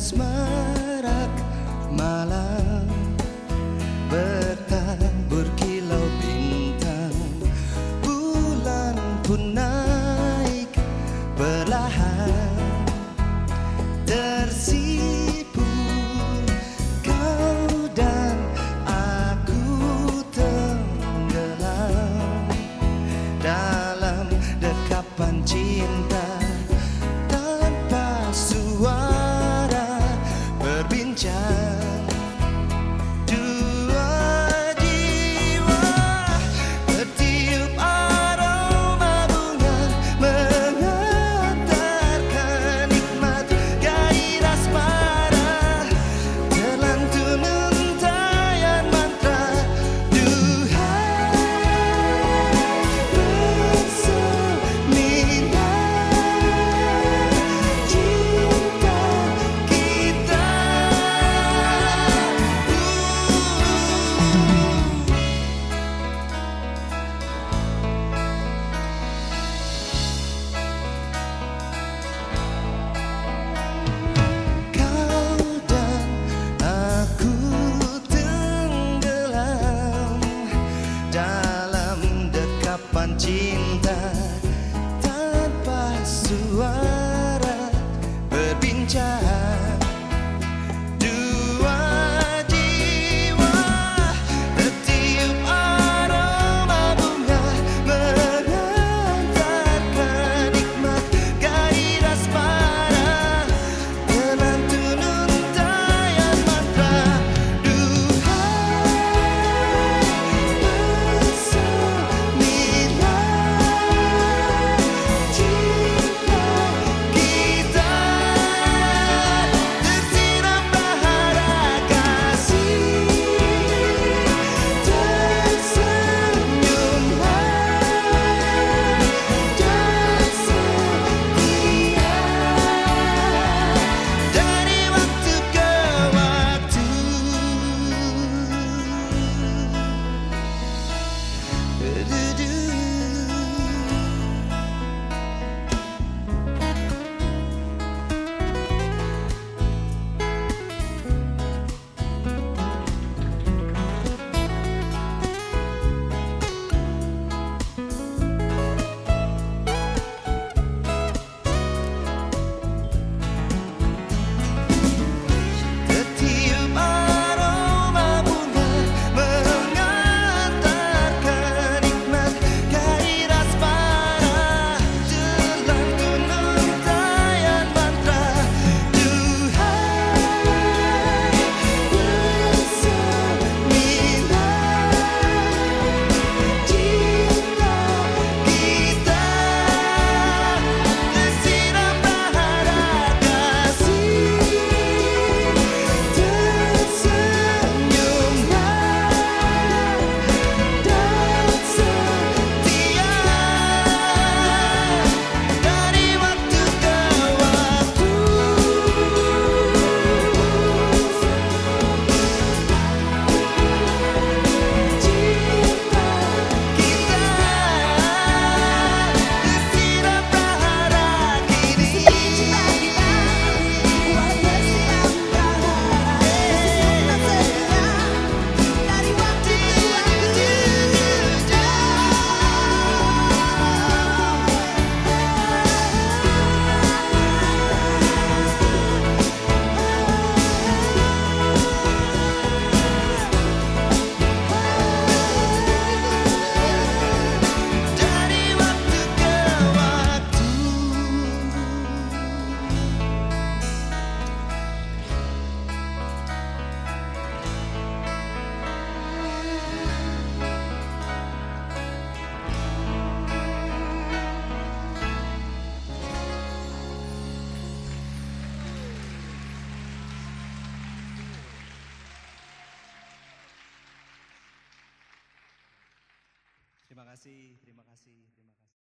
smile. 家。cinta tanpa suara. terima kasih, terima kasih, terima kasih.